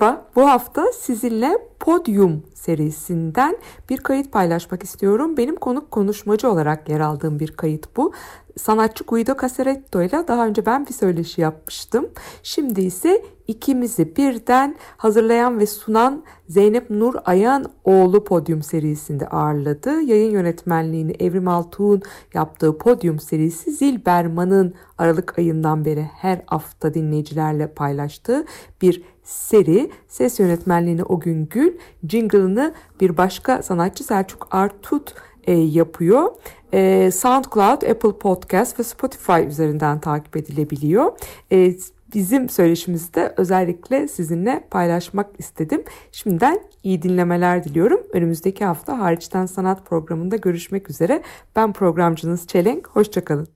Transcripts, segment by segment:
Merhaba, bu hafta sizinle Podium serisinden bir kayıt paylaşmak istiyorum. Benim konuk konuşmacı olarak yer aldığım bir kayıt bu. Sanatçı Guido Casaretto ile daha önce ben bir söyleşi yapmıştım. Şimdi ise ikimizi birden hazırlayan ve sunan Zeynep Nur Ayan oğlu Podium serisinde ağırladı. Yayın yönetmenliğini Evrim Altuğ'un yaptığı Podium serisi Zilberman'ın Aralık ayından beri her hafta dinleyicilerle paylaştığı bir seri. Ses yönetmenliğini o gün Gül, jingle'ını bir başka sanatçı Selçuk Artut e, yapıyor. E, SoundCloud, Apple Podcast ve Spotify üzerinden takip edilebiliyor. E, bizim söyleşimizi de özellikle sizinle paylaşmak istedim. Şimdiden iyi dinlemeler diliyorum. Önümüzdeki hafta hariçten sanat programında görüşmek üzere. Ben programcınız Çelenk. Hoşçakalın.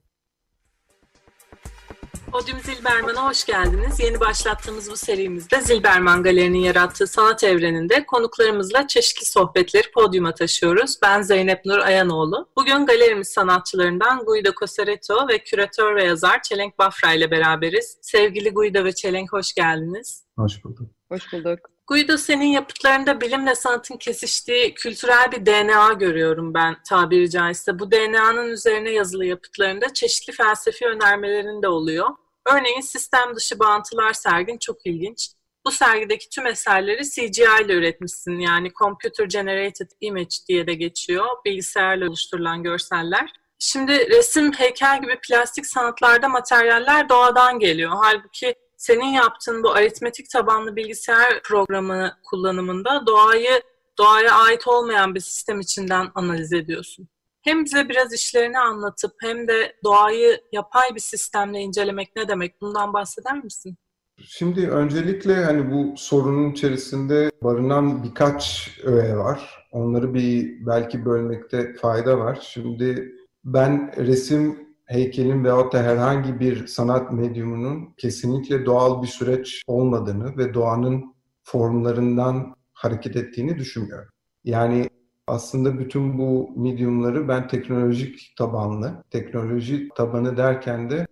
Podyum Zilberman'a hoş geldiniz. Yeni başlattığımız bu serimizde Zilberman Galeri'nin yarattığı sanat evreninde konuklarımızla çeşitli sohbetleri podyuma taşıyoruz. Ben Zeynep Nur Ayanoğlu. Bugün galerimiz sanatçılarından Guido Cosaretto ve küratör ve yazar Çelenk Bafra ile beraberiz. Sevgili Guido ve Çelenk hoş geldiniz. Hoş bulduk. Hoş bulduk. Guido senin yapıtlarında bilimle sanatın kesiştiği kültürel bir DNA görüyorum ben tabiri caizse. Bu DNA'nın üzerine yazılı yapıtlarında çeşitli felsefi önermelerin de oluyor. Örneğin sistem dışı bağıntılar sergin çok ilginç. Bu sergideki tüm eserleri CGI ile üretmişsin. Yani Computer Generated Image diye de geçiyor. Bilgisayarla oluşturulan görseller. Şimdi resim, heykel gibi plastik sanatlarda materyaller doğadan geliyor. Halbuki senin yaptığın bu aritmetik tabanlı bilgisayar programı kullanımında doğayı doğaya ait olmayan bir sistem içinden analiz ediyorsun. Hem bize biraz işlerini anlatıp hem de doğayı yapay bir sistemle incelemek ne demek? Bundan bahseder misin? Şimdi öncelikle hani bu sorunun içerisinde barınan birkaç öğe var. Onları bir belki bölmekte fayda var. Şimdi ben resim, heykelin veyahut da herhangi bir sanat medyumunun kesinlikle doğal bir süreç olmadığını ve doğanın formlarından hareket ettiğini düşünmüyorum. Yani aslında bütün bu medyumları ben teknolojik tabanlı, teknoloji tabanı derken de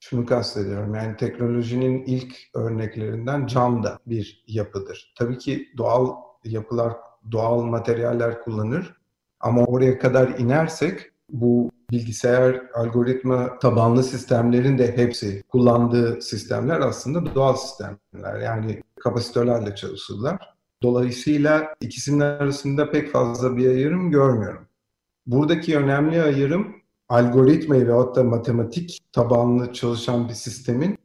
şunu kastediyorum. Yani teknolojinin ilk örneklerinden cam da bir yapıdır. Tabii ki doğal yapılar, doğal materyaller kullanır. Ama oraya kadar inersek bu bilgisayar algoritma tabanlı sistemlerin de hepsi kullandığı sistemler aslında doğal sistemler. Yani kapasitörlerle çalışırlar. Dolayısıyla ikisinin arasında pek fazla bir ayrım görmüyorum. Buradaki önemli ayrım algoritmayı veyahut da matematik tabanlı çalışan bir sistemin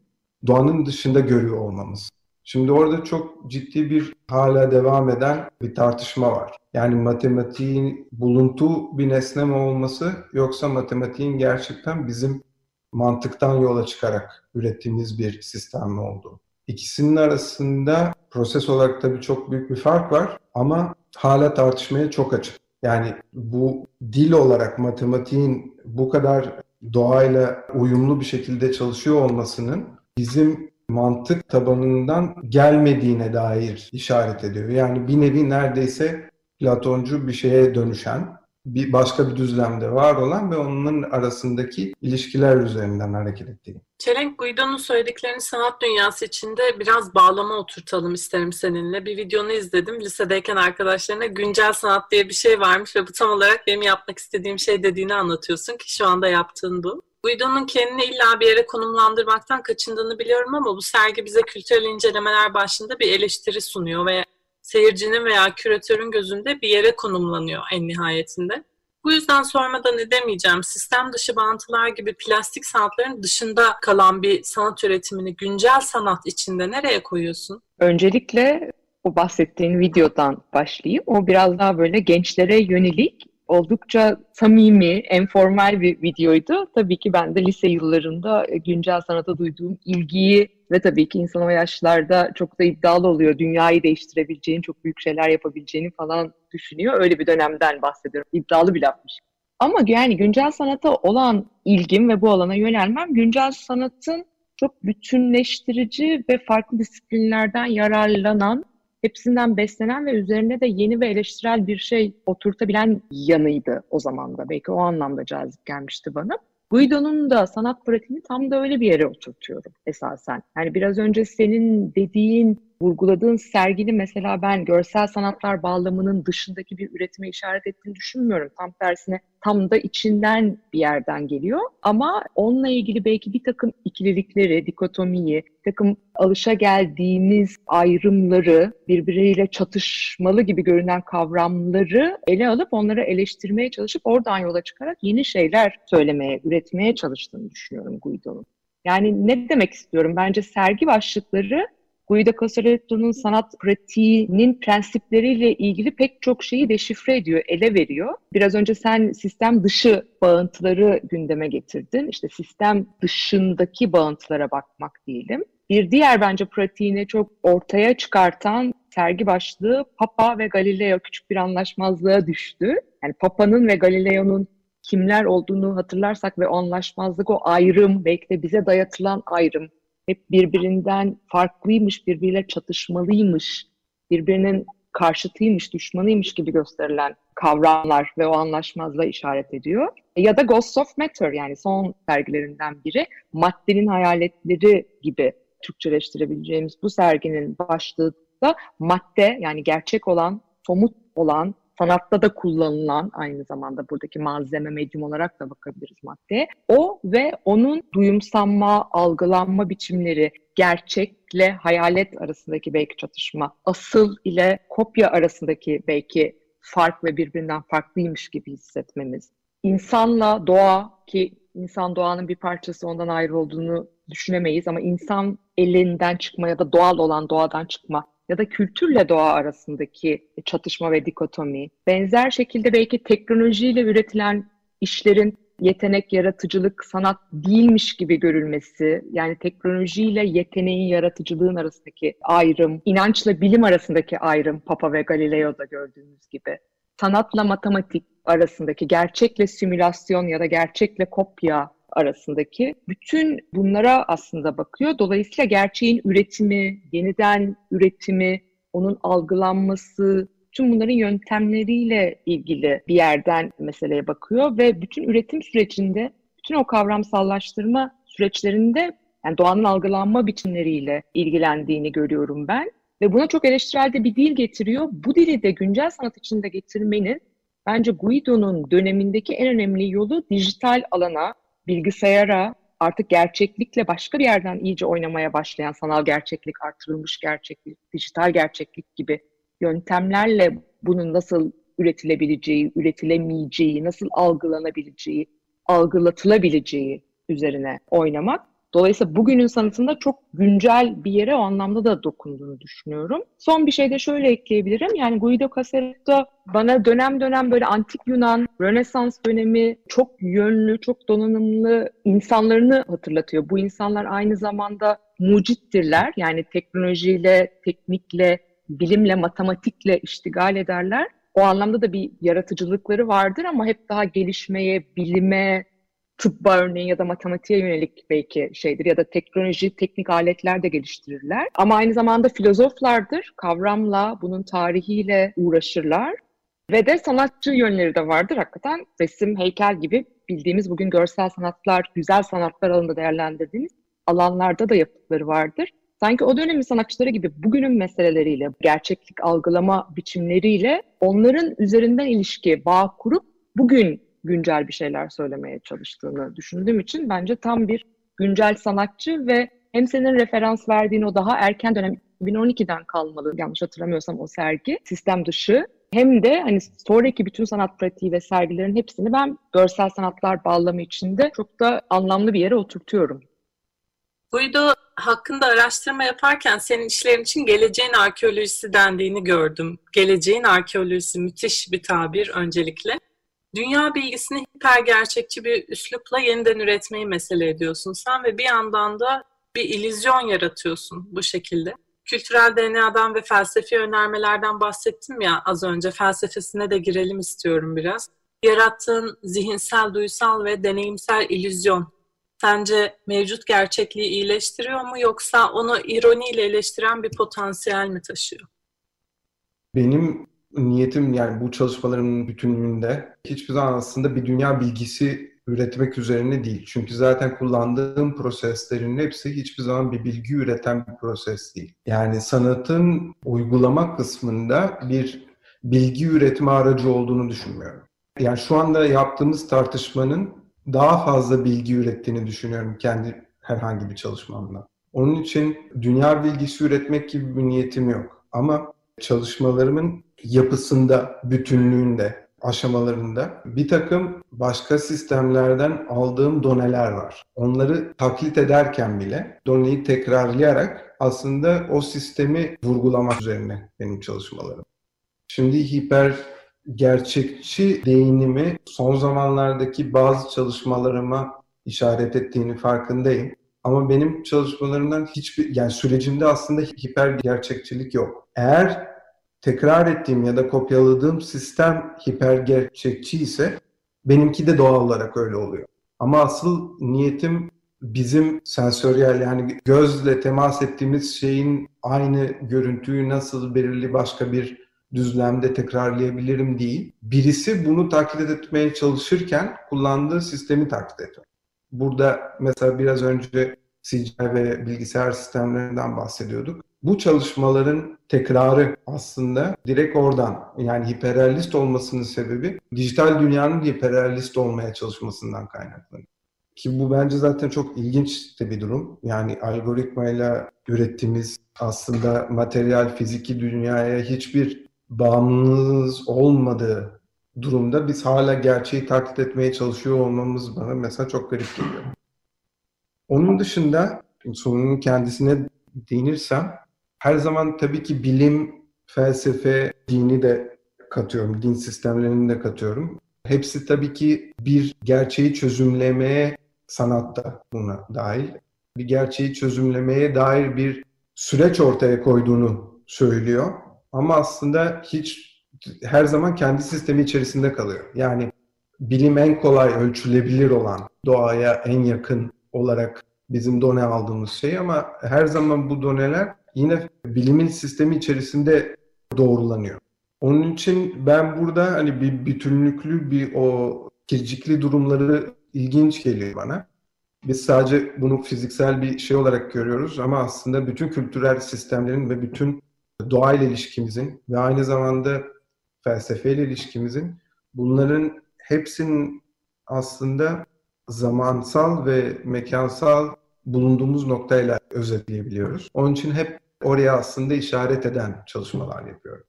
doğanın dışında görüyor olmamız. Şimdi orada çok ciddi bir hala devam eden bir tartışma var. Yani matematiğin buluntu bir nesne mi olması yoksa matematiğin gerçekten bizim mantıktan yola çıkarak ürettiğimiz bir sistem mi olduğu. İkisinin arasında proses olarak tabii çok büyük bir fark var ama hala tartışmaya çok açık. Yani bu dil olarak matematiğin bu kadar doğayla uyumlu bir şekilde çalışıyor olmasının bizim mantık tabanından gelmediğine dair işaret ediyor. Yani bir nevi neredeyse Platoncu bir şeye dönüşen, bir başka bir düzlemde var olan ve onun arasındaki ilişkiler üzerinden hareket ettiği. Çelenk Guido'nun söylediklerini sanat dünyası içinde biraz bağlama oturtalım isterim seninle. Bir videonu izledim. Lisedeyken arkadaşlarına güncel sanat diye bir şey varmış ve bu tam olarak benim yapmak istediğim şey dediğini anlatıyorsun ki şu anda yaptığın bu. Guido'nun kendini illa bir yere konumlandırmaktan kaçındığını biliyorum ama bu sergi bize kültürel incelemeler başında bir eleştiri sunuyor ve seyircinin veya küratörün gözünde bir yere konumlanıyor en nihayetinde. Bu yüzden sormadan edemeyeceğim. Sistem dışı bağıntılar gibi plastik sanatların dışında kalan bir sanat üretimini güncel sanat içinde nereye koyuyorsun? Öncelikle o bahsettiğin videodan başlayayım. O biraz daha böyle gençlere yönelik oldukça samimi, enformal bir videoydu. Tabii ki ben de lise yıllarında e, güncel sanata duyduğum ilgiyi ve tabii ki insan o yaşlarda çok da iddialı oluyor. Dünyayı değiştirebileceğini, çok büyük şeyler yapabileceğini falan düşünüyor. Öyle bir dönemden bahsediyorum. İddialı bir lafmış. Ama yani güncel sanata olan ilgim ve bu alana yönelmem güncel sanatın çok bütünleştirici ve farklı disiplinlerden yararlanan, hepsinden beslenen ve üzerine de yeni ve eleştirel bir şey oturtabilen yanıydı o zaman da. Belki o anlamda cazip gelmişti bana. Guido'nun da sanat pratiğini tam da öyle bir yere oturtuyorum esasen. Yani biraz önce senin dediğin vurguladığın sergini mesela ben görsel sanatlar bağlamının dışındaki bir üretime işaret ettiğini düşünmüyorum. Tam tersine tam da içinden bir yerden geliyor. Ama onunla ilgili belki bir takım ikililikleri, dikotomiyi, takım alışa geldiğimiz ayrımları, birbiriyle çatışmalı gibi görünen kavramları ele alıp onları eleştirmeye çalışıp oradan yola çıkarak yeni şeyler söylemeye, üretmeye çalıştığını düşünüyorum Guido'nun. Yani ne demek istiyorum? Bence sergi başlıkları Guido Casaretto'nun sanat pratiğinin prensipleriyle ilgili pek çok şeyi deşifre ediyor, ele veriyor. Biraz önce sen sistem dışı bağıntıları gündeme getirdin. İşte sistem dışındaki bağıntılara bakmak diyelim. Bir diğer bence pratiğini çok ortaya çıkartan sergi başlığı Papa ve Galileo küçük bir anlaşmazlığa düştü. Yani Papa'nın ve Galileo'nun kimler olduğunu hatırlarsak ve anlaşmazlık, o ayrım, belki de bize dayatılan ayrım, hep birbirinden farklıymış, birbiriyle çatışmalıymış, birbirinin karşıtıymış, düşmanıymış gibi gösterilen kavramlar ve o anlaşmazlığa işaret ediyor. Ya da Ghosts of Matter yani son sergilerinden biri maddenin hayaletleri gibi Türkçeleştirebileceğimiz bu serginin başlığı da madde yani gerçek olan, somut olan, sanatta da kullanılan aynı zamanda buradaki malzeme medyum olarak da bakabiliriz maddeye. O ve onun duyumsanma, algılanma biçimleri, gerçekle hayalet arasındaki belki çatışma, asıl ile kopya arasındaki belki fark ve birbirinden farklıymış gibi hissetmemiz. İnsanla doğa ki insan doğanın bir parçası ondan ayrı olduğunu düşünemeyiz ama insan elinden çıkma ya da doğal olan doğadan çıkma ya da kültürle doğa arasındaki çatışma ve dikotomi. Benzer şekilde belki teknolojiyle üretilen işlerin yetenek, yaratıcılık, sanat değilmiş gibi görülmesi, yani teknolojiyle yeteneğin, yaratıcılığın arasındaki ayrım, inançla bilim arasındaki ayrım Papa ve Galileo'da gördüğümüz gibi, sanatla matematik arasındaki, gerçekle simülasyon ya da gerçekle kopya arasındaki bütün bunlara aslında bakıyor. Dolayısıyla gerçeğin üretimi, yeniden üretimi, onun algılanması, tüm bunların yöntemleriyle ilgili bir yerden meseleye bakıyor ve bütün üretim sürecinde, bütün o kavramsallaştırma süreçlerinde yani doğanın algılanma biçimleriyle ilgilendiğini görüyorum ben. Ve buna çok eleştirel de bir dil getiriyor. Bu dili de güncel sanat içinde getirmenin bence Guido'nun dönemindeki en önemli yolu dijital alana, bilgisayara artık gerçeklikle başka bir yerden iyice oynamaya başlayan sanal gerçeklik, artırılmış gerçeklik, dijital gerçeklik gibi yöntemlerle bunun nasıl üretilebileceği, üretilemeyeceği, nasıl algılanabileceği, algılatılabileceği üzerine oynamak. Dolayısıyla bugünün sanatında çok güncel bir yere o anlamda da dokunduğunu düşünüyorum. Son bir şey de şöyle ekleyebilirim. Yani Guido Casaretto bana dönem dönem böyle antik Yunan, Rönesans dönemi çok yönlü, çok donanımlı insanlarını hatırlatıyor. Bu insanlar aynı zamanda mucittirler. Yani teknolojiyle, teknikle, bilimle, matematikle iştigal ederler. O anlamda da bir yaratıcılıkları vardır ama hep daha gelişmeye, bilime, tıbba örneğin ya da matematiğe yönelik belki şeydir ya da teknoloji, teknik aletler de geliştirirler. Ama aynı zamanda filozoflardır. Kavramla, bunun tarihiyle uğraşırlar. Ve de sanatçı yönleri de vardır hakikaten. Resim, heykel gibi bildiğimiz bugün görsel sanatlar, güzel sanatlar alanında değerlendirdiğimiz alanlarda da yapıtları vardır. Sanki o dönemin sanatçıları gibi bugünün meseleleriyle, gerçeklik algılama biçimleriyle onların üzerinden ilişki, bağ kurup bugün güncel bir şeyler söylemeye çalıştığını düşündüğüm için bence tam bir güncel sanatçı ve hem senin referans verdiğin o daha erken dönem 2012'den kalmalı yanlış hatırlamıyorsam o sergi sistem dışı hem de hani sonraki bütün sanat pratiği ve sergilerin hepsini ben görsel sanatlar bağlamı içinde çok da anlamlı bir yere oturtuyorum. Guido hakkında araştırma yaparken senin işlerin için geleceğin arkeolojisi dendiğini gördüm. Geleceğin arkeolojisi müthiş bir tabir öncelikle. Dünya bilgisini hiper gerçekçi bir üslupla yeniden üretmeyi mesele ediyorsun sen ve bir yandan da bir illüzyon yaratıyorsun bu şekilde. Kültürel DNA'dan ve felsefi önermelerden bahsettim ya az önce. Felsefesine de girelim istiyorum biraz. Yarattığın zihinsel, duysal ve deneyimsel illüzyon sence mevcut gerçekliği iyileştiriyor mu yoksa onu ironiyle eleştiren bir potansiyel mi taşıyor? Benim niyetim yani bu çalışmalarımın bütünlüğünde hiçbir zaman aslında bir dünya bilgisi üretmek üzerine değil. Çünkü zaten kullandığım proseslerin hepsi hiçbir zaman bir bilgi üreten bir proses değil. Yani sanatın uygulama kısmında bir bilgi üretme aracı olduğunu düşünmüyorum. Yani şu anda yaptığımız tartışmanın daha fazla bilgi ürettiğini düşünüyorum kendi herhangi bir çalışmamla. Onun için dünya bilgisi üretmek gibi bir niyetim yok. Ama çalışmalarımın yapısında, bütünlüğünde, aşamalarında bir takım başka sistemlerden aldığım doneler var. Onları taklit ederken bile doneyi tekrarlayarak aslında o sistemi vurgulamak üzerine benim çalışmalarım. Şimdi hiper gerçekçi değinimi son zamanlardaki bazı çalışmalarıma işaret ettiğini farkındayım. Ama benim çalışmalarımdan hiçbir yani sürecimde aslında hiper gerçekçilik yok. Eğer tekrar ettiğim ya da kopyaladığım sistem hiper gerçekçi ise benimki de doğal olarak öyle oluyor. Ama asıl niyetim bizim sensöriyel yani gözle temas ettiğimiz şeyin aynı görüntüyü nasıl belirli başka bir düzlemde tekrarlayabilirim değil. Birisi bunu taklit etmeye çalışırken kullandığı sistemi taklit ediyor. Burada mesela biraz önce CGI ve bilgisayar sistemlerinden bahsediyorduk. Bu çalışmaların tekrarı aslında direkt oradan yani hiperrealist olmasının sebebi dijital dünyanın hiperrealist olmaya çalışmasından kaynaklanıyor. Ki bu bence zaten çok ilginç de bir durum. Yani algoritmayla ürettiğimiz aslında materyal, fiziki dünyaya hiçbir bağımlılığımız olmadığı durumda biz hala gerçeği taklit etmeye çalışıyor olmamız bana mesela çok garip geliyor. Onun dışında sorunun kendisine değinirsem her zaman tabii ki bilim, felsefe, dini de katıyorum, din sistemlerini de katıyorum. Hepsi tabii ki bir gerçeği çözümlemeye sanatta buna dahil. Bir gerçeği çözümlemeye dair bir süreç ortaya koyduğunu söylüyor. Ama aslında hiç her zaman kendi sistemi içerisinde kalıyor. Yani bilim en kolay ölçülebilir olan, doğaya en yakın olarak bizim done aldığımız şey ama her zaman bu doneler yine bilimin sistemi içerisinde doğrulanıyor. Onun için ben burada hani bir bütünlüklü bir o kircikli durumları ilginç geliyor bana. Biz sadece bunu fiziksel bir şey olarak görüyoruz ama aslında bütün kültürel sistemlerin ve bütün doğayla ilişkimizin ve aynı zamanda felsefeyle ilişkimizin bunların hepsinin aslında zamansal ve mekansal bulunduğumuz noktayla özetleyebiliyoruz. Onun için hep oraya aslında işaret eden çalışmalar yapıyorum.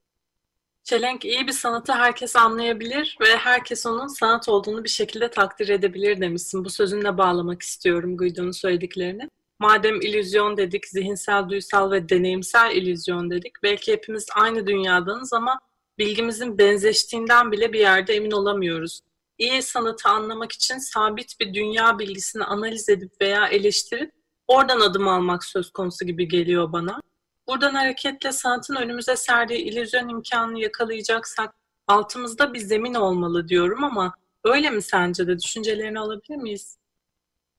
Çelenk iyi bir sanatı herkes anlayabilir ve herkes onun sanat olduğunu bir şekilde takdir edebilir demişsin. Bu sözünle bağlamak istiyorum Guido'nun söylediklerini. Madem illüzyon dedik, zihinsel, duysal ve deneyimsel illüzyon dedik. Belki hepimiz aynı dünyadanız ama bilgimizin benzeştiğinden bile bir yerde emin olamıyoruz. İyi sanatı anlamak için sabit bir dünya bilgisini analiz edip veya eleştirip oradan adım almak söz konusu gibi geliyor bana. Buradan hareketle sanatın önümüze serdiği illüzyon imkanını yakalayacaksak altımızda bir zemin olmalı diyorum ama öyle mi sence de düşüncelerini alabilir miyiz?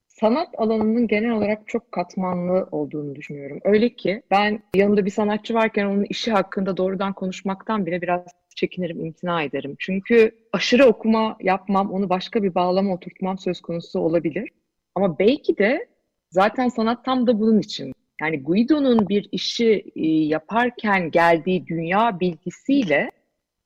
Sanat alanının genel olarak çok katmanlı olduğunu düşünüyorum. Öyle ki ben yanımda bir sanatçı varken onun işi hakkında doğrudan konuşmaktan bile biraz çekinirim, imtina ederim. Çünkü aşırı okuma yapmam, onu başka bir bağlama oturtmam söz konusu olabilir. Ama belki de zaten sanat tam da bunun için. Yani Guido'nun bir işi e, yaparken geldiği dünya bilgisiyle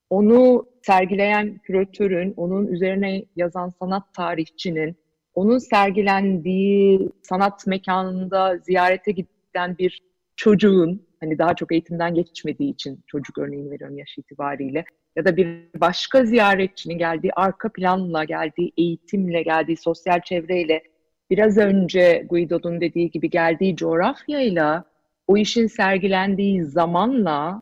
onu sergileyen küratörün, onun üzerine yazan sanat tarihçinin, onun sergilendiği sanat mekanında ziyarete giden bir çocuğun, hani daha çok eğitimden geçmediği için çocuk örneğini veriyorum yaş itibariyle, ya da bir başka ziyaretçinin geldiği arka planla, geldiği eğitimle, geldiği sosyal çevreyle biraz önce Guido'nun dediği gibi geldiği coğrafyayla, o işin sergilendiği zamanla,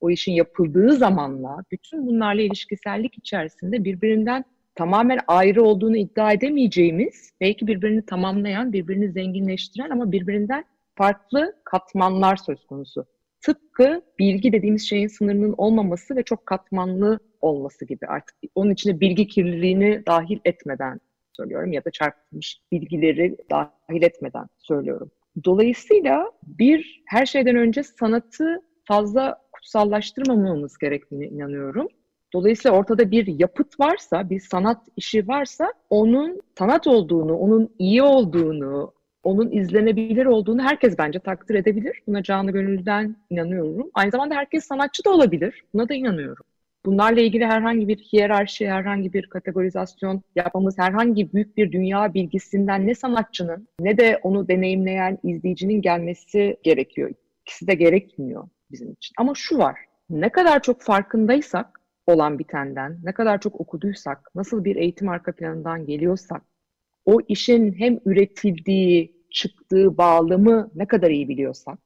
o işin yapıldığı zamanla, bütün bunlarla ilişkisellik içerisinde birbirinden tamamen ayrı olduğunu iddia edemeyeceğimiz, belki birbirini tamamlayan, birbirini zenginleştiren ama birbirinden farklı katmanlar söz konusu. Tıpkı bilgi dediğimiz şeyin sınırının olmaması ve çok katmanlı olması gibi artık onun içine bilgi kirliliğini dahil etmeden söylüyorum ya da çarpılmış bilgileri dahil etmeden söylüyorum. Dolayısıyla bir her şeyden önce sanatı fazla kutsallaştırmamamız gerektiğine inanıyorum. Dolayısıyla ortada bir yapıt varsa, bir sanat işi varsa onun sanat olduğunu, onun iyi olduğunu, onun izlenebilir olduğunu herkes bence takdir edebilir. Buna canı gönülden inanıyorum. Aynı zamanda herkes sanatçı da olabilir. Buna da inanıyorum. Bunlarla ilgili herhangi bir hiyerarşi, herhangi bir kategorizasyon yapmamız, herhangi büyük bir dünya bilgisinden ne sanatçının ne de onu deneyimleyen izleyicinin gelmesi gerekiyor. İkisi de gerekmiyor bizim için. Ama şu var, ne kadar çok farkındaysak olan bitenden, ne kadar çok okuduysak, nasıl bir eğitim arka planından geliyorsak, o işin hem üretildiği, çıktığı bağlamı ne kadar iyi biliyorsak,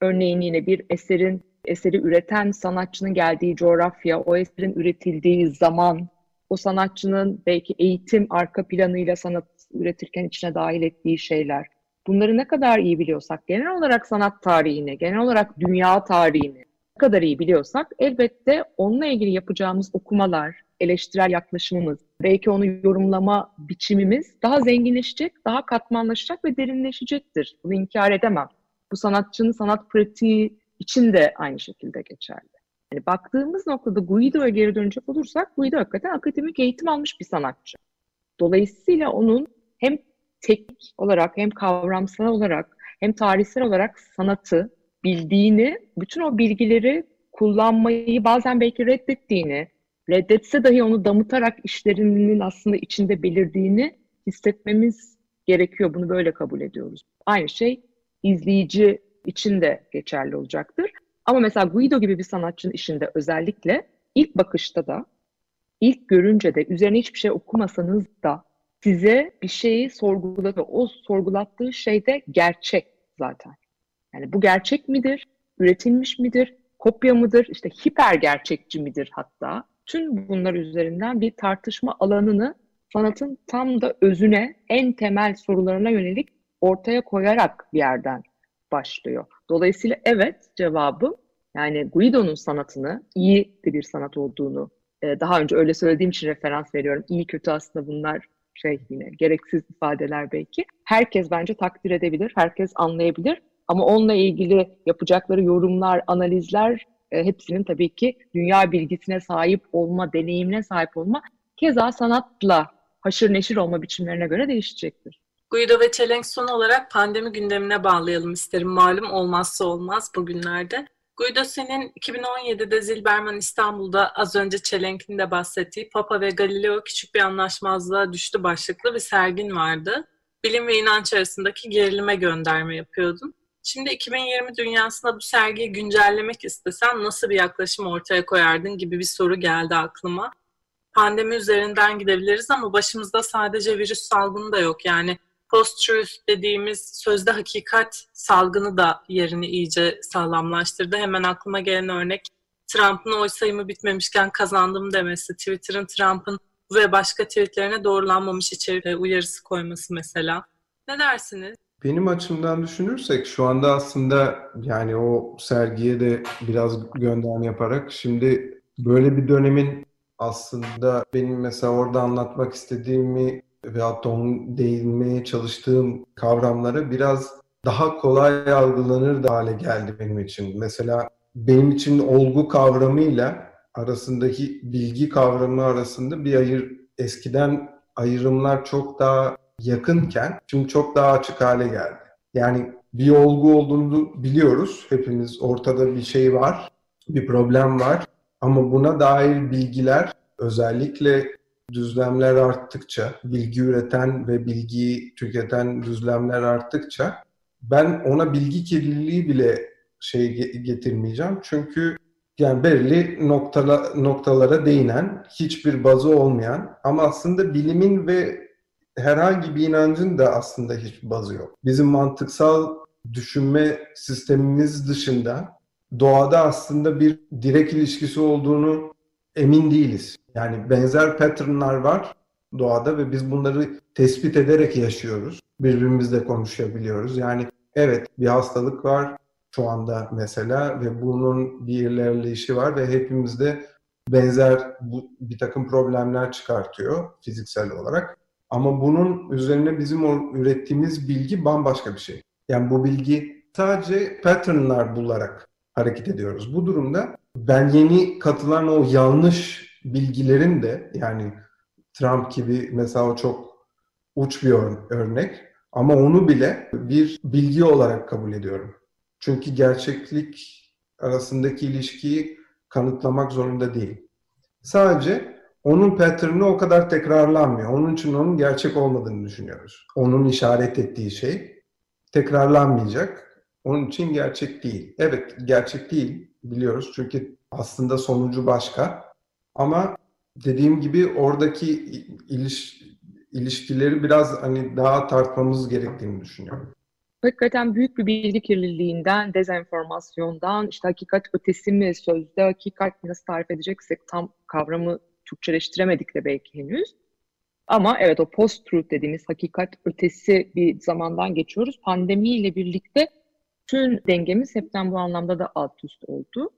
örneğin yine bir eserin eseri üreten sanatçının geldiği coğrafya, o eserin üretildiği zaman, o sanatçının belki eğitim arka planıyla sanat üretirken içine dahil ettiği şeyler. Bunları ne kadar iyi biliyorsak, genel olarak sanat tarihini, genel olarak dünya tarihini ne kadar iyi biliyorsak elbette onunla ilgili yapacağımız okumalar, eleştirel yaklaşımımız, belki onu yorumlama biçimimiz daha zenginleşecek, daha katmanlaşacak ve derinleşecektir. Bunu inkar edemem. Bu sanatçının sanat pratiği için de aynı şekilde geçerli. Yani baktığımız noktada Guido'ya geri dönecek olursak Guido hakikaten akademik eğitim almış bir sanatçı. Dolayısıyla onun hem teknik olarak hem kavramsal olarak hem tarihsel olarak sanatı bildiğini, bütün o bilgileri kullanmayı bazen belki reddettiğini, reddetse dahi onu damıtarak işlerinin aslında içinde belirdiğini hissetmemiz gerekiyor. Bunu böyle kabul ediyoruz. Aynı şey izleyici için de geçerli olacaktır. Ama mesela Guido gibi bir sanatçının işinde özellikle ilk bakışta da, ilk görünce de, üzerine hiçbir şey okumasanız da size bir şeyi sorgulatır. O sorgulattığı şey de gerçek zaten. Yani bu gerçek midir? Üretilmiş midir? Kopya mıdır? İşte hiper gerçekçi midir hatta? Tüm bunlar üzerinden bir tartışma alanını sanatın tam da özüne, en temel sorularına yönelik ortaya koyarak bir yerden başlıyor. Dolayısıyla evet cevabım yani Guido'nun sanatını iyi de bir sanat olduğunu e, daha önce öyle söylediğim için referans veriyorum. İyi kötü aslında bunlar şey yine gereksiz ifadeler belki. Herkes bence takdir edebilir, herkes anlayabilir. Ama onunla ilgili yapacakları yorumlar, analizler e, hepsinin tabii ki dünya bilgisine sahip olma, deneyimine sahip olma, keza sanatla haşır neşir olma biçimlerine göre değişecektir. Guido ve Çelenk son olarak pandemi gündemine bağlayalım isterim. Malum olmazsa olmaz bugünlerde. Guido senin 2017'de Zilberman İstanbul'da az önce Çelenk'in de bahsettiği Papa ve Galileo küçük bir anlaşmazlığa düştü başlıklı bir sergin vardı. Bilim ve inanç arasındaki gerilime gönderme yapıyordun. Şimdi 2020 dünyasında bu sergiyi güncellemek istesen nasıl bir yaklaşım ortaya koyardın gibi bir soru geldi aklıma. Pandemi üzerinden gidebiliriz ama başımızda sadece virüs salgını da yok. Yani post-truth dediğimiz sözde hakikat salgını da yerini iyice sağlamlaştırdı. Hemen aklıma gelen örnek Trump'ın oy sayımı bitmemişken kazandım demesi, Twitter'ın Trump'ın ve başka tweetlerine doğrulanmamış içerik uyarısı koyması mesela. Ne dersiniz? Benim açımdan düşünürsek şu anda aslında yani o sergiye de biraz gönderme yaparak şimdi böyle bir dönemin aslında benim mesela orada anlatmak istediğimi veyahut da onun değinmeye çalıştığım kavramları biraz daha kolay algılanır da hale geldi benim için. Mesela benim için olgu kavramıyla arasındaki bilgi kavramı arasında bir ayır eskiden ayrımlar çok daha yakınken şimdi çok daha açık hale geldi. Yani bir olgu olduğunu biliyoruz hepimiz. Ortada bir şey var, bir problem var. Ama buna dair bilgiler özellikle düzlemler arttıkça, bilgi üreten ve bilgiyi tüketen düzlemler arttıkça ben ona bilgi kirliliği bile şey getirmeyeceğim. Çünkü yani belirli noktala, noktalara değinen, hiçbir bazı olmayan ama aslında bilimin ve herhangi bir inancın da aslında hiçbir bazı yok. Bizim mantıksal düşünme sistemimiz dışında doğada aslında bir direkt ilişkisi olduğunu emin değiliz. Yani benzer patternlar var doğada ve biz bunları tespit ederek yaşıyoruz. Birbirimizle konuşabiliyoruz. Yani evet bir hastalık var şu anda mesela ve bunun bir ilerleyişi var ve hepimizde benzer bu, bir takım problemler çıkartıyor fiziksel olarak. Ama bunun üzerine bizim o ürettiğimiz bilgi bambaşka bir şey. Yani bu bilgi sadece patternlar bularak hareket ediyoruz. Bu durumda ben yeni katılan o yanlış bilgilerin de yani Trump gibi mesela çok uç bir örnek ama onu bile bir bilgi olarak kabul ediyorum. Çünkü gerçeklik arasındaki ilişkiyi kanıtlamak zorunda değil. Sadece onun pattern'ı o kadar tekrarlanmıyor. Onun için onun gerçek olmadığını düşünüyoruz. Onun işaret ettiği şey tekrarlanmayacak. Onun için gerçek değil. Evet, gerçek değil biliyoruz. Çünkü aslında sonucu başka. Ama dediğim gibi oradaki iliş, ilişkileri biraz hani daha tartmamız gerektiğini düşünüyorum. Hakikaten büyük bir bilgi kirliliğinden, dezenformasyondan, işte hakikat ötesi mi, sözde hakikat nasıl tarif edeceksek tam kavramı Türkçeleştiremedik de belki henüz. Ama evet o post-truth dediğimiz hakikat ötesi bir zamandan geçiyoruz. Pandemiyle birlikte tüm dengemiz hepten bu anlamda da alt üst oldu.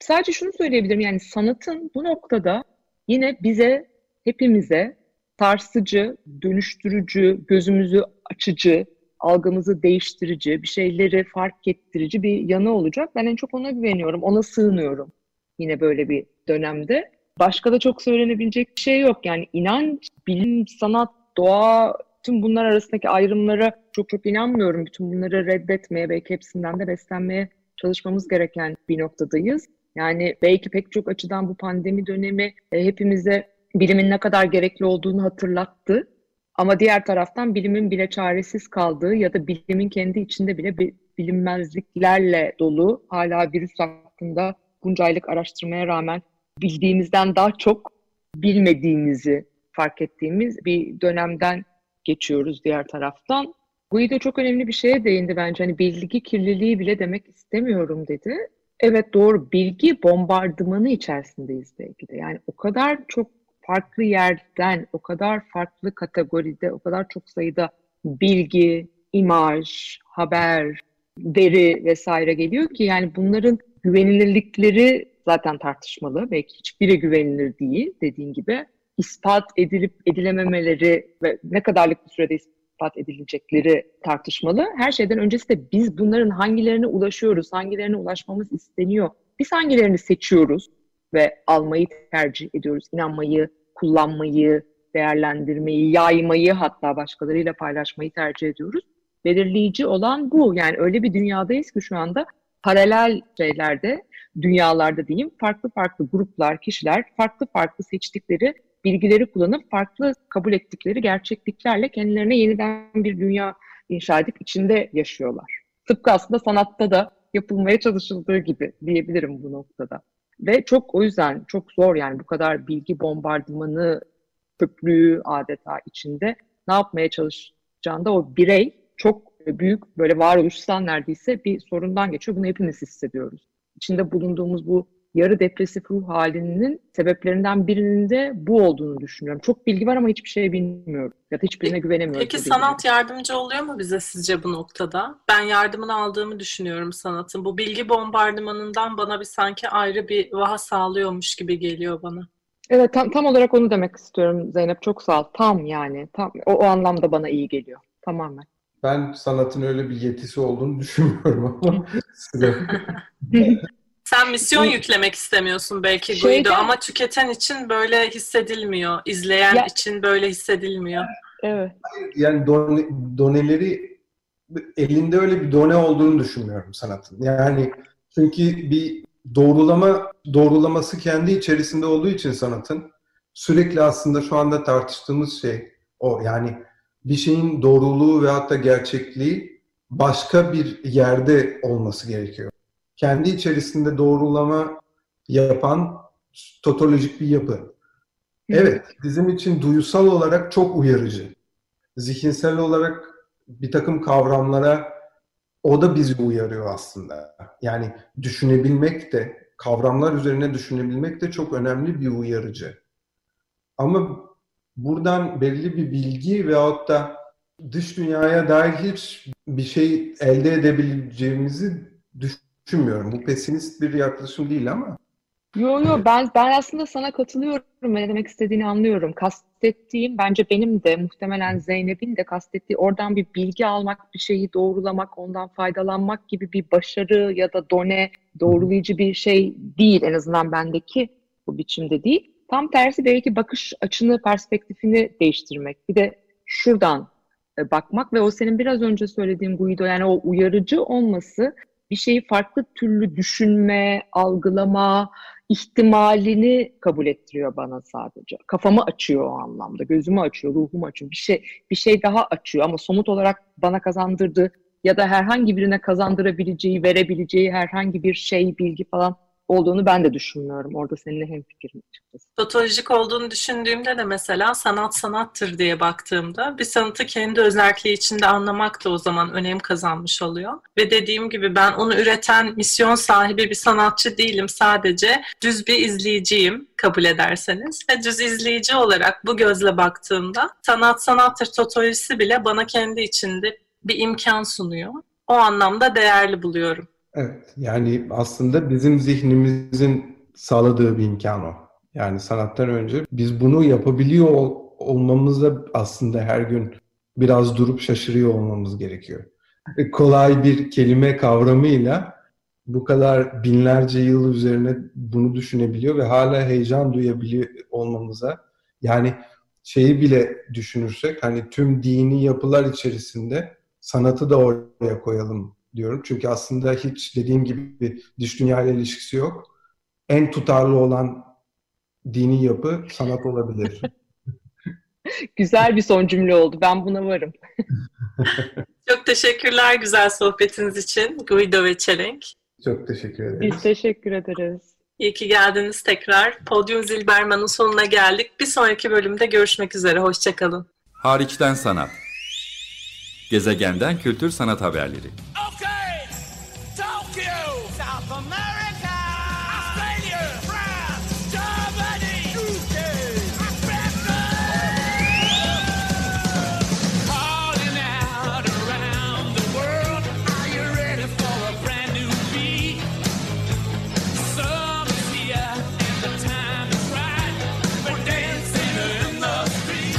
Sadece şunu söyleyebilirim yani sanatın bu noktada yine bize, hepimize sarsıcı, dönüştürücü, gözümüzü açıcı, algımızı değiştirici, bir şeyleri fark ettirici bir yanı olacak. Ben en çok ona güveniyorum, ona sığınıyorum yine böyle bir dönemde. Başka da çok söylenebilecek bir şey yok. Yani inanç, bilim, sanat, doğa, tüm bunlar arasındaki ayrımlara çok çok inanmıyorum. Bütün bunları reddetmeye, belki hepsinden de beslenmeye çalışmamız gereken bir noktadayız. Yani belki pek çok açıdan bu pandemi dönemi e, hepimize bilimin ne kadar gerekli olduğunu hatırlattı. Ama diğer taraftan bilimin bile çaresiz kaldığı ya da bilimin kendi içinde bile bilinmezliklerle dolu hala virüs hakkında bunca aylık araştırmaya rağmen bildiğimizden daha çok bilmediğimizi fark ettiğimiz bir dönemden geçiyoruz diğer taraftan. Guido çok önemli bir şeye değindi bence. Hani bilgi kirliliği bile demek istemiyorum dedi. Evet doğru bilgi bombardımanı içerisindeyiz belki de. Yani o kadar çok farklı yerden, o kadar farklı kategoride, o kadar çok sayıda bilgi, imaj, haber, veri vesaire geliyor ki yani bunların güvenilirlikleri zaten tartışmalı. Belki hiçbiri güvenilir değil dediğin gibi. ispat edilip edilememeleri ve ne kadarlık bir sürede ispat edilecekleri tartışmalı. Her şeyden öncesi de biz bunların hangilerine ulaşıyoruz, hangilerine ulaşmamız isteniyor. Biz hangilerini seçiyoruz ve almayı tercih ediyoruz, inanmayı, kullanmayı, değerlendirmeyi, yaymayı hatta başkalarıyla paylaşmayı tercih ediyoruz. Belirleyici olan bu. Yani öyle bir dünyadayız ki şu anda paralel şeylerde dünyalarda diyeyim farklı farklı gruplar, kişiler farklı farklı seçtikleri bilgileri kullanıp farklı kabul ettikleri gerçekliklerle kendilerine yeniden bir dünya inşa edip içinde yaşıyorlar. Tıpkı aslında sanatta da yapılmaya çalışıldığı gibi diyebilirim bu noktada. Ve çok o yüzden çok zor yani bu kadar bilgi bombardımanı köprüğü adeta içinde ne yapmaya çalışacağında o birey çok büyük böyle varoluşsal neredeyse bir sorundan geçiyor. Bunu hepimiz hissediyoruz içinde bulunduğumuz bu yarı depresif ruh halinin sebeplerinden birinin de bu olduğunu düşünüyorum. Çok bilgi var ama hiçbir şey bilmiyorum. Ya da hiçbirine güvenemiyorum. Peki sanat yardımcı oluyor mu bize sizce bu noktada? Ben yardımını aldığımı düşünüyorum sanatın. Bu bilgi bombardımanından bana bir sanki ayrı bir vaha sağlıyormuş gibi geliyor bana. Evet tam, tam olarak onu demek istiyorum Zeynep. Çok sağ ol. Tam yani. Tam, o, o anlamda bana iyi geliyor. Tamamen. Ben sanatın öyle bir yetisi olduğunu düşünmüyorum ama size. Sen misyon yüklemek istemiyorsun belki Guido ama tüketen için böyle hissedilmiyor. İzleyen ya, için böyle hissedilmiyor. Evet. Yani done, doneleri elinde öyle bir done olduğunu düşünmüyorum sanatın. Yani çünkü bir doğrulama doğrulaması kendi içerisinde olduğu için sanatın sürekli aslında şu anda tartıştığımız şey o. Yani bir şeyin doğruluğu ve hatta gerçekliği başka bir yerde olması gerekiyor. Kendi içerisinde doğrulama yapan totolojik bir yapı. Evet, bizim için duyusal olarak çok uyarıcı. zihinsel olarak bir takım kavramlara o da bizi uyarıyor aslında. Yani düşünebilmek de, kavramlar üzerine düşünebilmek de çok önemli bir uyarıcı. Ama buradan belli bir bilgi veyahut da dış dünyaya dair hiç bir şey elde edebileceğimizi düşünmüyorum. Bu pesimist bir yaklaşım değil ama. Yo yo ben ben aslında sana katılıyorum. Ne demek istediğini anlıyorum. Kastettiğim bence benim de muhtemelen Zeynep'in de kastettiği oradan bir bilgi almak, bir şeyi doğrulamak, ondan faydalanmak gibi bir başarı ya da done doğrulayıcı bir şey değil en azından bendeki bu biçimde değil. Tam tersi belki bakış açını, perspektifini değiştirmek. Bir de şuradan e, bakmak ve o senin biraz önce söylediğin Guido yani o uyarıcı olması bir şeyi farklı türlü düşünme, algılama ihtimalini kabul ettiriyor bana sadece. Kafamı açıyor o anlamda, gözümü açıyor, ruhumu açıyor. Bir şey bir şey daha açıyor ama somut olarak bana kazandırdığı ya da herhangi birine kazandırabileceği, verebileceği herhangi bir şey, bilgi falan olduğunu ben de düşünmüyorum. Orada seninle hemfikirim açıkçası. Patolojik olduğunu düşündüğümde de mesela sanat sanattır diye baktığımda bir sanatı kendi özelliği içinde anlamak da o zaman önem kazanmış oluyor. Ve dediğim gibi ben onu üreten misyon sahibi bir sanatçı değilim. Sadece düz bir izleyiciyim kabul ederseniz. Ve düz izleyici olarak bu gözle baktığımda sanat sanattır totolojisi bile bana kendi içinde bir imkan sunuyor. O anlamda değerli buluyorum. Evet, yani aslında bizim zihnimizin sağladığı bir imkan o. Yani sanattan önce biz bunu yapabiliyor olmamızda aslında her gün biraz durup şaşırıyor olmamız gerekiyor. E, kolay bir kelime kavramıyla bu kadar binlerce yıl üzerine bunu düşünebiliyor ve hala heyecan duyabiliyor olmamıza yani şeyi bile düşünürsek hani tüm dini yapılar içerisinde sanatı da oraya koyalım diyorum. Çünkü aslında hiç dediğim gibi bir dış dünya ile ilişkisi yok. En tutarlı olan dini yapı sanat olabilir. Güzel bir son cümle oldu. Ben buna varım. Çok teşekkürler güzel sohbetiniz için Guido ve Çelenk. Çok teşekkür ederiz. Biz teşekkür ederiz. İyi ki geldiniz tekrar. Podyum Zilberman'ın sonuna geldik. Bir sonraki bölümde görüşmek üzere. Hoşçakalın. Hariçten sanat. Gezegenden kültür sanat haberleri. Okay,